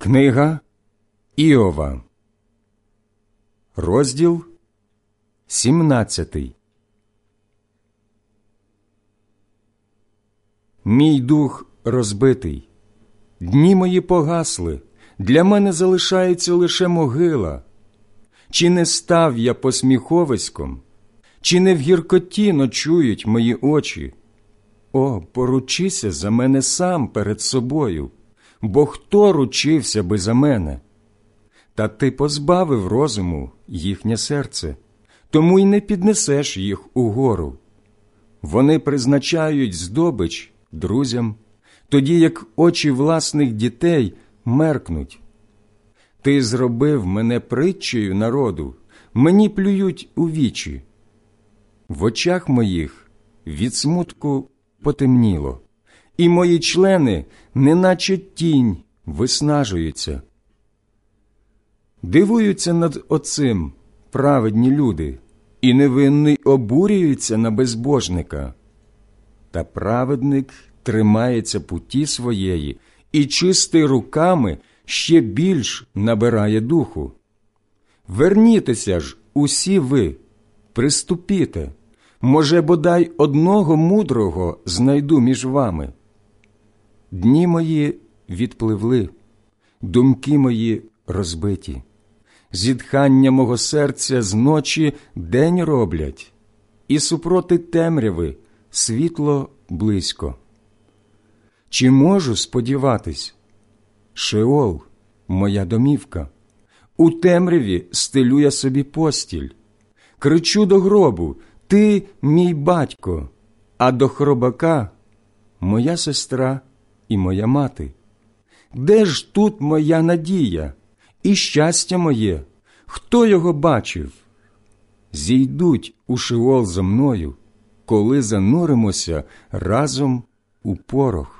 Книга Іова, розділ 17 Мій дух розбитий, дні мої погасли, для мене залишається лише могила. Чи не став я посміховиськом, чи не в гіркоті ночують мої очі? О, поручися за мене сам перед собою бо хто ручився би за мене? Та ти позбавив розуму їхнє серце, тому й не піднесеш їх угору. Вони призначають здобич друзям, тоді як очі власних дітей меркнуть. Ти зробив мене притчею народу, мені плюють у вічі. В очах моїх від смутку потемніло і мої члени, неначе тінь, виснажуються. Дивуються над оцим праведні люди, і невинний обурюється на безбожника. Та праведник тримається путі своєї і чистий руками ще більш набирає духу. Вернітеся ж, усі ви, приступіте, може, бодай одного мудрого знайду між вами. Дні мої відпливли, думки мої розбиті, зітхання мого серця з ночі день роблять, і супроти темряви світло близько. Чи можу сподіватись? Шеол, моя домівка, у темряві стелю я собі постіль, кричу до гробу Ти мій батько, а до хробака моя сестра і моя мати. Де ж тут моя надія і щастя моє? Хто його бачив? Зійдуть у шиол за мною, коли зануримося разом у порох.